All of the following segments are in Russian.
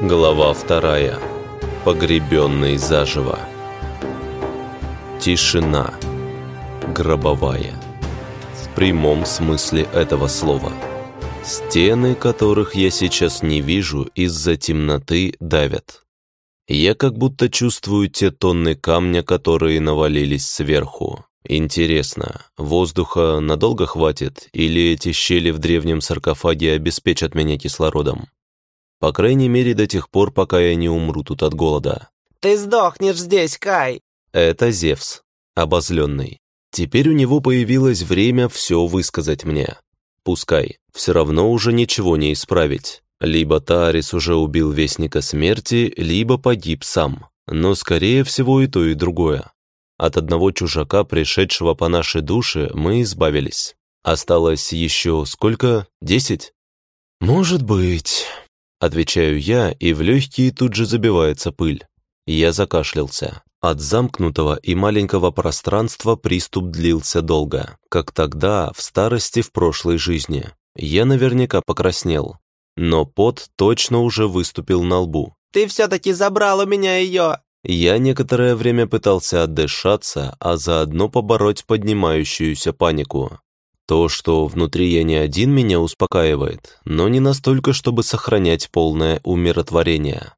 Глава вторая. Погребенный заживо. Тишина. Гробовая. В прямом смысле этого слова. Стены, которых я сейчас не вижу, из-за темноты давят. Я как будто чувствую те тонны камня, которые навалились сверху. Интересно, воздуха надолго хватит, или эти щели в древнем саркофаге обеспечат меня кислородом? По крайней мере, до тех пор, пока я не умру тут от голода. «Ты сдохнешь здесь, Кай!» Это Зевс, обозленный. Теперь у него появилось время все высказать мне. Пускай, все равно уже ничего не исправить. Либо Таарис уже убил Вестника Смерти, либо погиб сам. Но, скорее всего, и то, и другое. От одного чужака, пришедшего по нашей душе, мы избавились. Осталось еще сколько? Десять? Может быть. Отвечаю я, и в легкие тут же забивается пыль. Я закашлялся. От замкнутого и маленького пространства приступ длился долго, как тогда, в старости в прошлой жизни. Я наверняка покраснел, но пот точно уже выступил на лбу. «Ты все-таки забрал у меня ее!» Я некоторое время пытался отдышаться, а заодно побороть поднимающуюся панику. То, что внутри я не один, меня успокаивает, но не настолько, чтобы сохранять полное умиротворение.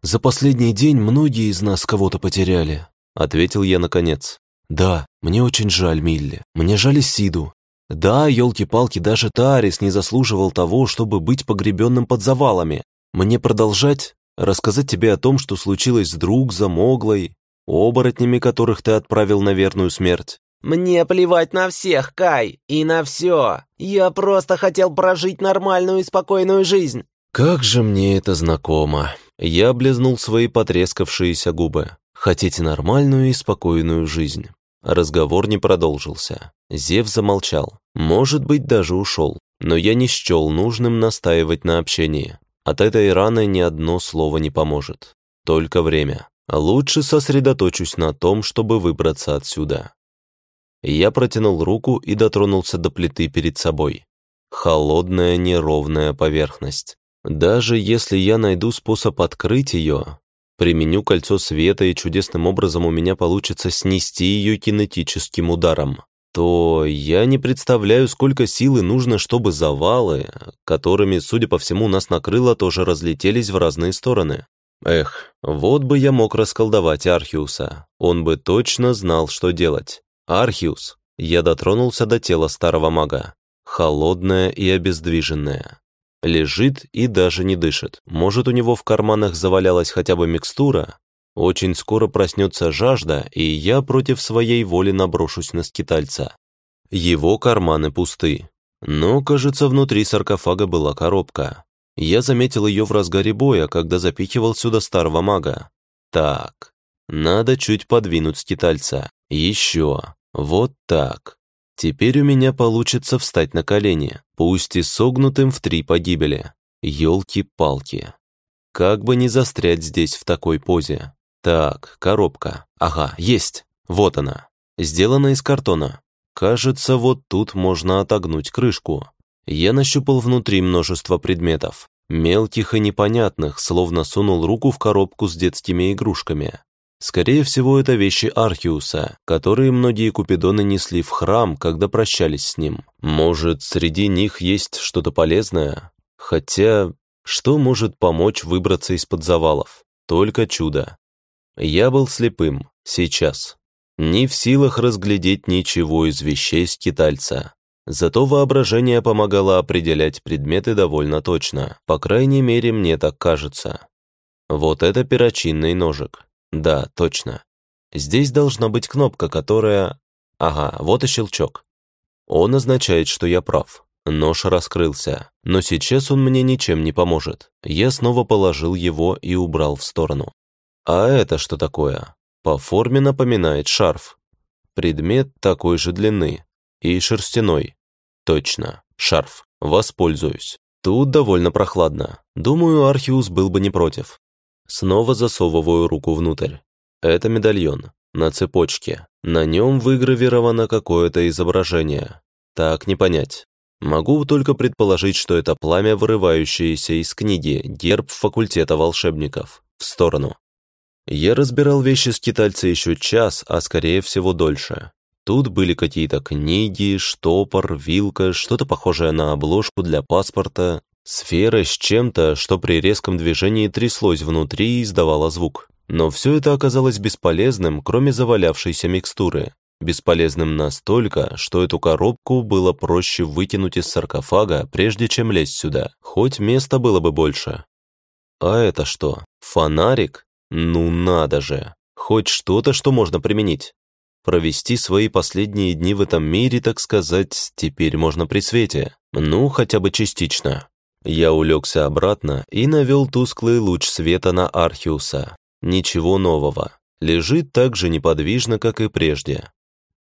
«За последний день многие из нас кого-то потеряли», — ответил я наконец. «Да, мне очень жаль, Милли. Мне жаль Сиду. Да, елки-палки, даже Тарис не заслуживал того, чтобы быть погребенным под завалами. Мне продолжать? Рассказать тебе о том, что случилось с друг, замоглой, оборотнями, которых ты отправил на верную смерть? «Мне плевать на всех, Кай, и на все. Я просто хотел прожить нормальную и спокойную жизнь». «Как же мне это знакомо!» Я облизнул свои потрескавшиеся губы. «Хотите нормальную и спокойную жизнь?» Разговор не продолжился. Зев замолчал. Может быть, даже ушел. Но я не счел нужным настаивать на общении. От этой раны ни одно слово не поможет. Только время. Лучше сосредоточусь на том, чтобы выбраться отсюда. Я протянул руку и дотронулся до плиты перед собой. Холодная неровная поверхность. Даже если я найду способ открыть ее, применю кольцо света и чудесным образом у меня получится снести ее кинетическим ударом, то я не представляю, сколько силы нужно, чтобы завалы, которыми, судя по всему, нас накрыло, тоже разлетелись в разные стороны. Эх, вот бы я мог расколдовать Архиуса. Он бы точно знал, что делать. «Архиус!» Я дотронулся до тела старого мага. Холодное и обездвиженное. Лежит и даже не дышит. Может, у него в карманах завалялась хотя бы микстура? Очень скоро проснется жажда, и я против своей воли наброшусь на скитальца. Его карманы пусты. Но, кажется, внутри саркофага была коробка. Я заметил ее в разгаре боя, когда запихивал сюда старого мага. Так, надо чуть подвинуть скитальца. Еще. Вот так. Теперь у меня получится встать на колени, пусть и согнутым в три погибели. Ёлки-палки. Как бы не застрять здесь в такой позе. Так, коробка. Ага, есть. Вот она. Сделана из картона. Кажется, вот тут можно отогнуть крышку. Я нащупал внутри множество предметов. Мелких и непонятных, словно сунул руку в коробку с детскими игрушками. Скорее всего, это вещи Архиуса, которые многие купидоны несли в храм, когда прощались с ним. Может, среди них есть что-то полезное? Хотя, что может помочь выбраться из-под завалов? Только чудо. Я был слепым, сейчас. Не в силах разглядеть ничего из вещей скитальца. Зато воображение помогало определять предметы довольно точно. По крайней мере, мне так кажется. Вот это перочинный ножик. Да, точно. Здесь должна быть кнопка, которая... Ага, вот и щелчок. Он означает, что я прав. Нож раскрылся, но сейчас он мне ничем не поможет. Я снова положил его и убрал в сторону. А это что такое? По форме напоминает шарф. Предмет такой же длины. И шерстяной. Точно, шарф. Воспользуюсь. Тут довольно прохладно. Думаю, Архиус был бы не против. Снова засовываю руку внутрь. Это медальон. На цепочке. На нем выгравировано какое-то изображение. Так не понять. Могу только предположить, что это пламя, вырывающееся из книги «Герб факультета волшебников» в сторону. Я разбирал вещи скитальца еще час, а скорее всего дольше. Тут были какие-то книги, штопор, вилка, что-то похожее на обложку для паспорта, сфера с чем-то, что при резком движении тряслось внутри и издавало звук. Но все это оказалось бесполезным, кроме завалявшейся микстуры. Бесполезным настолько, что эту коробку было проще выкинуть из саркофага, прежде чем лезть сюда, хоть места было бы больше. А это что, фонарик? Ну надо же, хоть что-то, что можно применить. Провести свои последние дни в этом мире, так сказать, теперь можно при свете. Ну, хотя бы частично. Я улегся обратно и навел тусклый луч света на Архиуса. Ничего нового. Лежит так же неподвижно, как и прежде.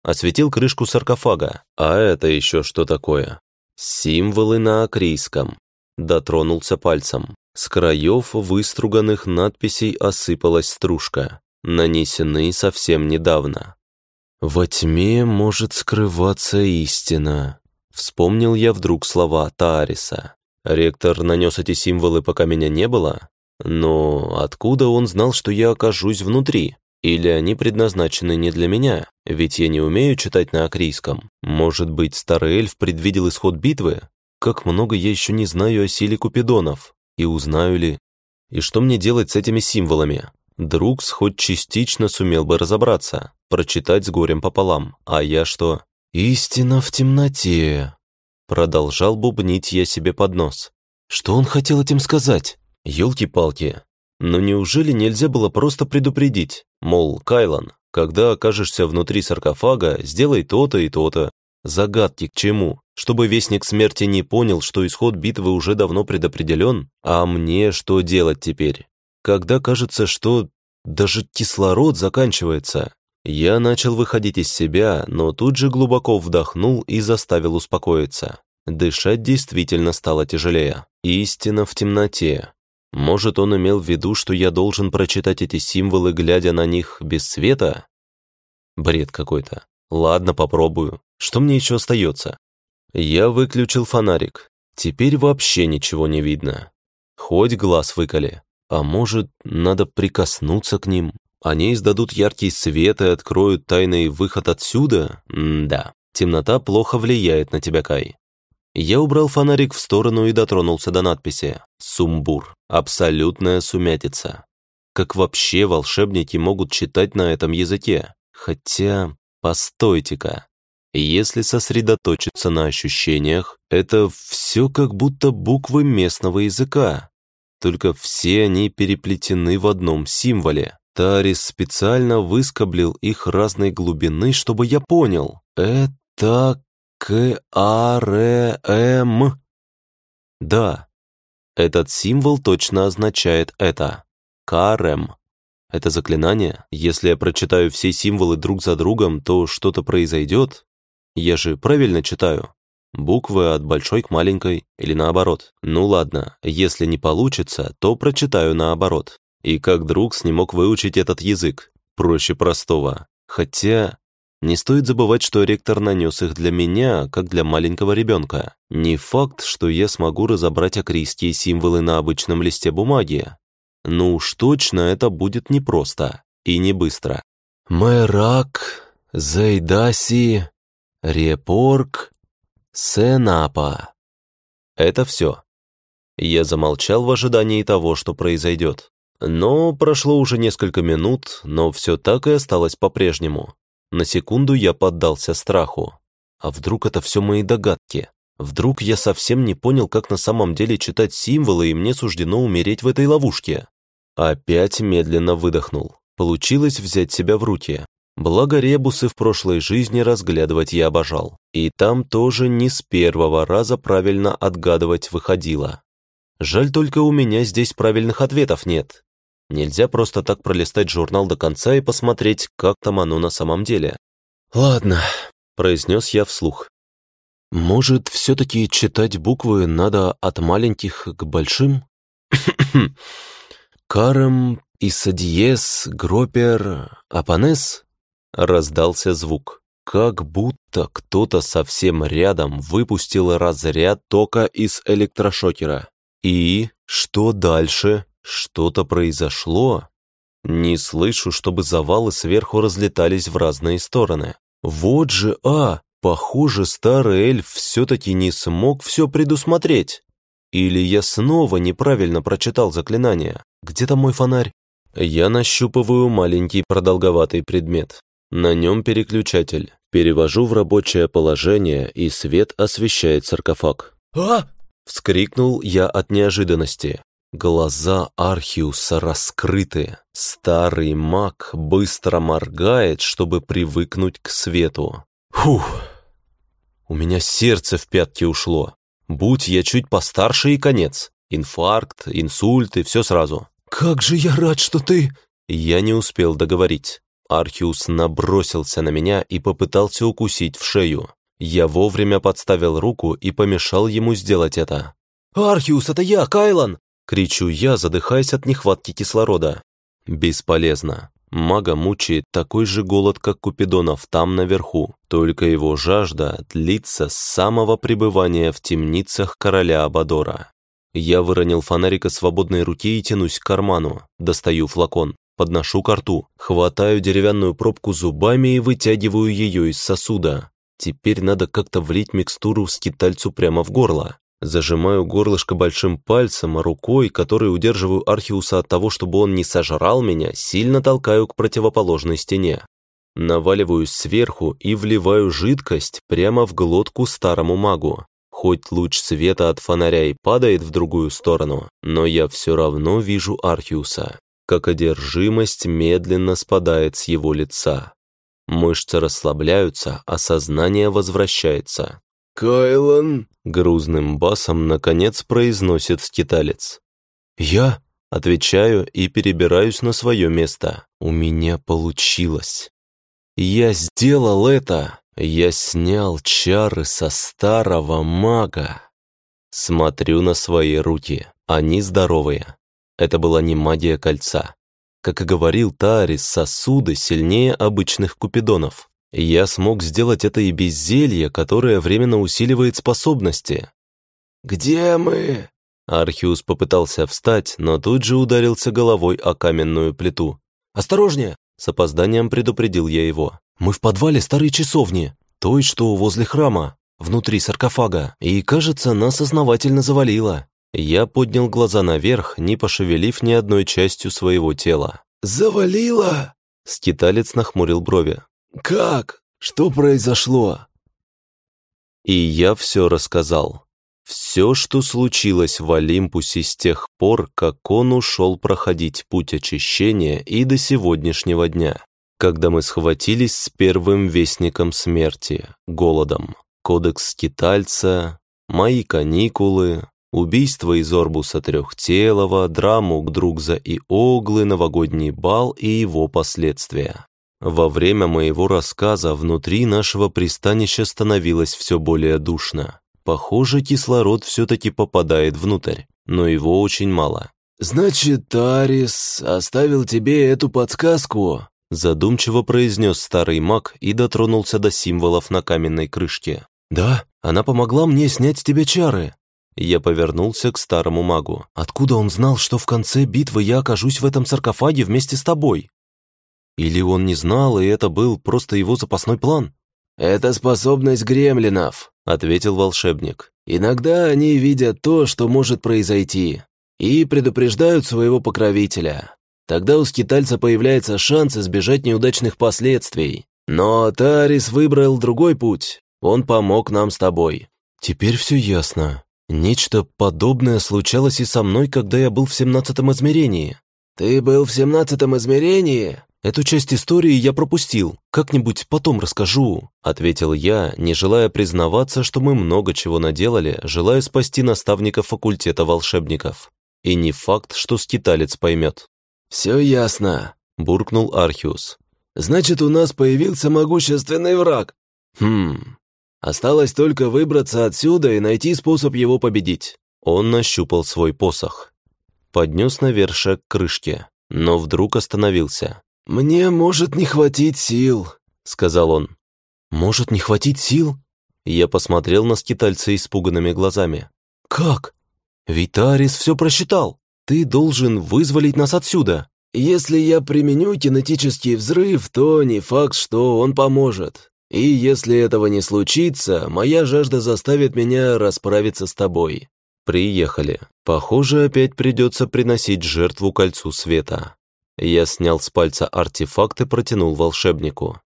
Осветил крышку саркофага. А это еще что такое? Символы на акрийском. Дотронулся пальцем. С краев выструганных надписей осыпалась стружка. Нанесены совсем недавно. «Во тьме может скрываться истина», — вспомнил я вдруг слова Таариса. Ректор нанес эти символы, пока меня не было? Но откуда он знал, что я окажусь внутри? Или они предназначены не для меня? Ведь я не умею читать на акрийском. Может быть, старый эльф предвидел исход битвы? Как много я еще не знаю о силе купидонов. И узнаю ли? И что мне делать с этими символами? Друкс хоть частично сумел бы разобраться, прочитать с горем пополам. А я что? «Истина в темноте», — продолжал бубнить я себе под нос. Что он хотел этим сказать? Ёлки-палки. Но неужели нельзя было просто предупредить? Мол, Кайлан, когда окажешься внутри саркофага, сделай то-то и то-то. Загадки к чему? Чтобы Вестник Смерти не понял, что исход битвы уже давно предопределен? А мне что делать теперь? Когда кажется, что даже кислород заканчивается. Я начал выходить из себя, но тут же глубоко вдохнул и заставил успокоиться. Дышать действительно стало тяжелее. Истина в темноте. Может, он имел в виду, что я должен прочитать эти символы, глядя на них без света? Бред какой-то. Ладно, попробую. Что мне еще остается? Я выключил фонарик. Теперь вообще ничего не видно. Хоть глаз выколи. А может, надо прикоснуться к ним? Они издадут яркий свет и откроют тайный выход отсюда? М да, темнота плохо влияет на тебя, Кай. Я убрал фонарик в сторону и дотронулся до надписи «Сумбур. Абсолютная сумятица». Как вообще волшебники могут читать на этом языке? Хотя, постойте-ка. Если сосредоточиться на ощущениях, это все как будто буквы местного языка. Только все они переплетены в одном символе. Тарис специально выскоблил их разной глубины, чтобы я понял. Это К-А-Р-М. Да, этот символ точно означает это. Карем. Это заклинание? Если я прочитаю все символы друг за другом, то что-то произойдет? Я же правильно читаю. Буквы от большой к маленькой или наоборот. Ну ладно, если не получится, то прочитаю наоборот. И как друг не мог выучить этот язык. Проще простого. Хотя не стоит забывать, что ректор нанес их для меня, как для маленького ребенка. Не факт, что я смогу разобрать акрийские символы на обычном листе бумаги. Ну уж точно это будет непросто и не быстро. Мэрак, Зайдаси, Репорк, Сенапа. Это все. Я замолчал в ожидании того, что произойдет. Но прошло уже несколько минут, но все так и осталось по-прежнему. На секунду я поддался страху. А вдруг это все мои догадки? Вдруг я совсем не понял, как на самом деле читать символы, и мне суждено умереть в этой ловушке? Опять медленно выдохнул. Получилось взять себя в руки. Благо ребусы в прошлой жизни разглядывать я обожал. И там тоже не с первого раза правильно отгадывать выходило. Жаль только у меня здесь правильных ответов нет. Нельзя просто так пролистать журнал до конца и посмотреть, как там оно на самом деле. «Ладно», — произнес я вслух. «Может, все-таки читать буквы надо от маленьких к большим?» «Карем, Исадиес, Гропер, Апанес?» Раздался звук. как будто кто-то совсем рядом выпустил разряд тока из электрошокера. И что дальше? Что-то произошло? Не слышу, чтобы завалы сверху разлетались в разные стороны. Вот же, а, похоже, старый эльф все-таки не смог все предусмотреть. Или я снова неправильно прочитал заклинание? Где там мой фонарь? Я нащупываю маленький продолговатый предмет. На нем переключатель. Перевожу в рабочее положение, и свет освещает саркофаг. «А!» — вскрикнул я от неожиданности. Глаза Архиуса раскрыты. Старый маг быстро моргает, чтобы привыкнуть к свету. Фух! У меня сердце в пятки ушло. Будь я чуть постарше и конец. Инфаркт, инсульт и все сразу. «Как же я рад, что ты...» Я не успел договорить. Архиус набросился на меня и попытался укусить в шею. Я вовремя подставил руку и помешал ему сделать это. «Архиус, это я, Кайлан!» Кричу я, задыхаясь от нехватки кислорода. Бесполезно. Мага мучает такой же голод, как Купидонов там наверху, только его жажда длится с самого пребывания в темницах короля Абадора. Я выронил фонарика свободной руки и тянусь к карману, достаю флакон, подношу ко рту, хватаю деревянную пробку зубами и вытягиваю ее из сосуда. Теперь надо как-то влить микстуру скитальцу прямо в горло. Зажимаю горлышко большим пальцем, а рукой, которой удерживаю Архиуса от того, чтобы он не сожрал меня, сильно толкаю к противоположной стене. Наваливаюсь сверху и вливаю жидкость прямо в глотку старому магу. Хоть луч света от фонаря и падает в другую сторону, но я все равно вижу Архиуса, как одержимость медленно спадает с его лица. Мышцы расслабляются, а сознание возвращается. «Кайлан!» — грузным басом наконец произносит скиталец. «Я?» — отвечаю и перебираюсь на свое место. У меня получилось. Я сделал это! Я снял чары со старого мага. Смотрю на свои руки. Они здоровые. Это была не магия кольца. Как и говорил Тарис, сосуды сильнее обычных купидонов. Я смог сделать это и без зелья, которое временно усиливает способности. «Где мы?» Архиус попытался встать, но тут же ударился головой о каменную плиту. «Осторожнее!» С опозданием предупредил я его. «Мы в подвале старой часовни, той, что возле храма, внутри саркофага, и, кажется, нас основательно завалило». Я поднял глаза наверх, не пошевелив ни одной частью своего тела. «Завалило?» Скиталец нахмурил брови. «Как? Что произошло?» И я все рассказал. Все, что случилось в Олимпусе с тех пор, как он ушел проходить путь очищения и до сегодняшнего дня, когда мы схватились с первым вестником смерти, голодом, кодекс скитальца, мои каникулы, убийство из Орбуса Трехтелова, драму Гдругза и Оглы, новогодний бал и его последствия. Во время моего рассказа внутри нашего пристанища становилось все более душно. Похоже, кислород все-таки попадает внутрь, но его очень мало. «Значит, Тарис оставил тебе эту подсказку?» Задумчиво произнес старый маг и дотронулся до символов на каменной крышке. «Да, она помогла мне снять с тебя чары». Я повернулся к старому магу. «Откуда он знал, что в конце битвы я окажусь в этом саркофаге вместе с тобой?» Или он не знал, и это был просто его запасной план? «Это способность гремлинов», — ответил волшебник. «Иногда они видят то, что может произойти, и предупреждают своего покровителя. Тогда у скитальца появляется шанс избежать неудачных последствий. Но Тарис выбрал другой путь. Он помог нам с тобой». «Теперь все ясно. Нечто подобное случалось и со мной, когда я был в семнадцатом измерении». «Ты был в семнадцатом измерении?» «Эту часть истории я пропустил. Как-нибудь потом расскажу», — ответил я, не желая признаваться, что мы много чего наделали, желая спасти наставника факультета волшебников. И не факт, что скиталец поймет. «Все ясно», — буркнул Архиус. «Значит, у нас появился могущественный враг. Хм, осталось только выбраться отсюда и найти способ его победить». Он нащупал свой посох. Поднес навершие к крышке, но вдруг остановился. «Мне может не хватить сил», — сказал он. Может, не хватить сил?» Я посмотрел на скитальца испуганными глазами. «Как? Ведь Тарис все просчитал. Ты должен вызволить нас отсюда». «Если я применю кинетический взрыв, то не факт, что он поможет. И если этого не случится, моя жажда заставит меня расправиться с тобой». Приехали. Похоже, опять придется приносить жертву кольцу света. Я снял с пальца артефакт и протянул волшебнику.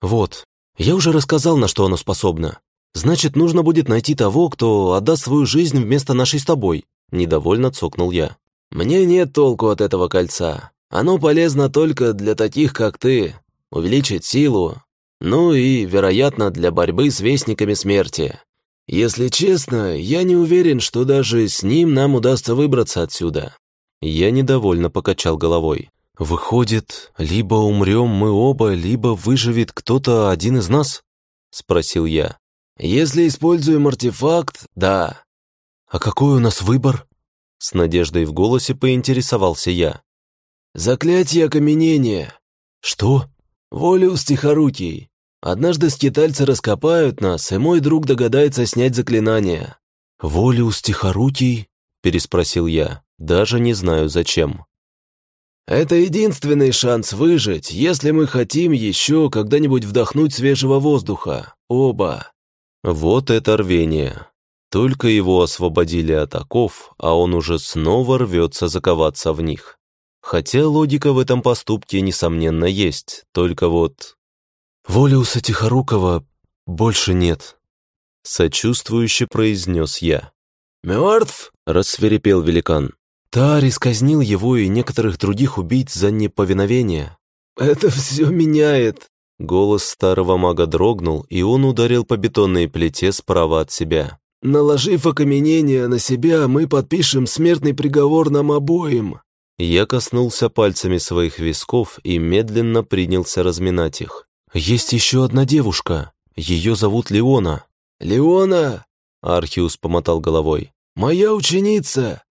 «Вот, я уже рассказал, на что оно способно. Значит, нужно будет найти того, кто отдаст свою жизнь вместо нашей с тобой», недовольно цокнул я. «Мне нет толку от этого кольца. Оно полезно только для таких, как ты. Увеличить силу, ну и, вероятно, для борьбы с Вестниками Смерти. Если честно, я не уверен, что даже с ним нам удастся выбраться отсюда». Я недовольно покачал головой. «Выходит, либо умрем мы оба, либо выживет кто-то один из нас?» Спросил я. «Если используем артефакт, да». «А какой у нас выбор?» С надеждой в голосе поинтересовался я. «Заклятие окаменения». «Что?» «Волиус Тихорукий. Однажды скитальцы раскопают нас, и мой друг догадается снять заклинание». «Волиус Тихорукий?» – переспросил я. «Даже не знаю, зачем». «Это единственный шанс выжить, если мы хотим еще когда-нибудь вдохнуть свежего воздуха. Оба». Вот это рвение. Только его освободили от оков, а он уже снова рвется заковаться в них. Хотя логика в этом поступке, несомненно, есть, только вот «Волиуса Тихорукова больше нет», — сочувствующе произнес я. «Мертв?» — рассверепел великан. Тарис казнил его и некоторых других убийц за неповиновение. «Это все меняет!» Голос старого мага дрогнул, и он ударил по бетонной плите справа от себя. «Наложив окаменение на себя, мы подпишем смертный приговор нам обоим!» Я коснулся пальцами своих висков и медленно принялся разминать их. «Есть еще одна девушка. Ее зовут Леона». «Леона?» Архиус помотал головой. «Моя ученица.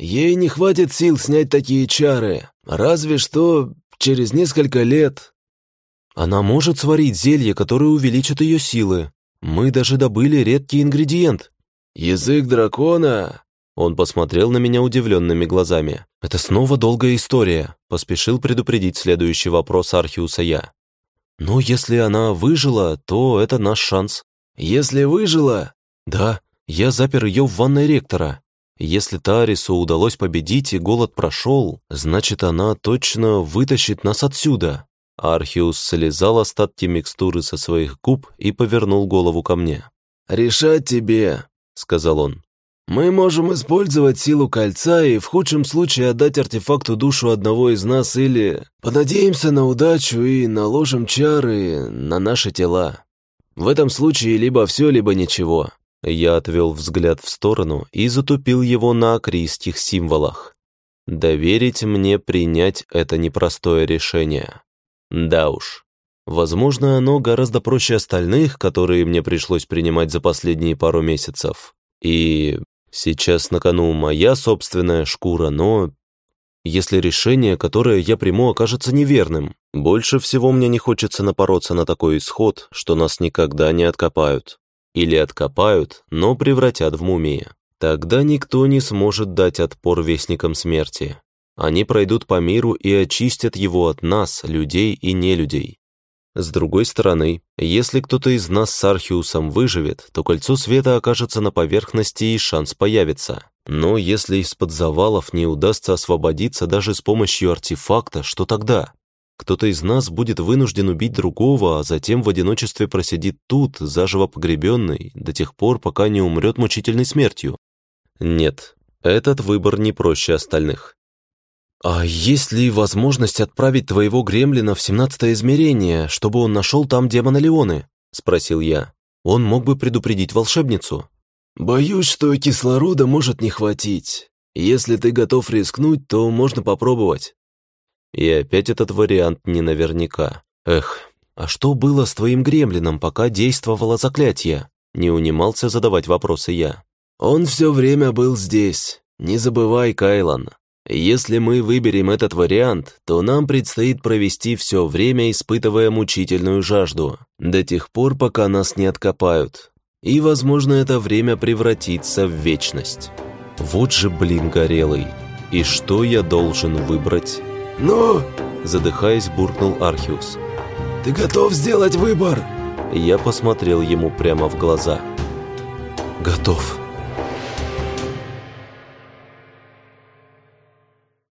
Ей не хватит сил снять такие чары, разве что через несколько лет». «Она может сварить зелье, которое увеличит ее силы. Мы даже добыли редкий ингредиент». «Язык дракона?» Он посмотрел на меня удивленными глазами. «Это снова долгая история», — поспешил предупредить следующий вопрос Архиуса я. «Но если она выжила, то это наш шанс». «Если выжила?» «Да, я запер ее в ванной ректора. Если Тарису удалось победить и голод прошел, значит, она точно вытащит нас отсюда». Архиус слезал остатки микстуры со своих губ и повернул голову ко мне. «Решать тебе», — сказал он. Мы можем использовать силу кольца и в худшем случае отдать артефакту душу одного из нас или понадеемся на удачу и наложим чары на наши тела. В этом случае либо все, либо ничего. Я отвел взгляд в сторону и затупил его на акрийских символах. Доверить мне принять это непростое решение. Да уж. Возможно, оно гораздо проще остальных, которые мне пришлось принимать за последние пару месяцев. И Сейчас на кону моя собственная шкура, но... Если решение, которое я приму, окажется неверным, больше всего мне не хочется напороться на такой исход, что нас никогда не откопают. Или откопают, но превратят в мумии. Тогда никто не сможет дать отпор вестникам смерти. Они пройдут по миру и очистят его от нас, людей и нелюдей. С другой стороны, если кто-то из нас с Архиусом выживет, то кольцо света окажется на поверхности и шанс появится. Но если из-под завалов не удастся освободиться даже с помощью артефакта, что тогда? Кто-то из нас будет вынужден убить другого, а затем в одиночестве просидит тут, заживо погребенный, до тех пор, пока не умрет мучительной смертью. Нет, этот выбор не проще остальных. «А есть ли возможность отправить твоего гремлина в семнадцатое измерение, чтобы он нашел там демона Леоны?» — спросил я. «Он мог бы предупредить волшебницу». «Боюсь, что кислорода может не хватить. Если ты готов рискнуть, то можно попробовать». И опять этот вариант не наверняка. Эх, а что было с твоим гремлином, пока действовало заклятие? Не унимался задавать вопросы я. Он все время был здесь. Не забывай, Кайлан. Если мы выберем этот вариант, то нам предстоит провести все время, испытывая мучительную жажду, до тех пор, пока нас не откопают. И, возможно, это время превратится в вечность. Вот же, блин, горелый. И что я должен выбрать? «Ну?» – задыхаясь, буркнул Архиус. «Ты готов сделать выбор?» Я посмотрел ему прямо в глаза. «Готов»,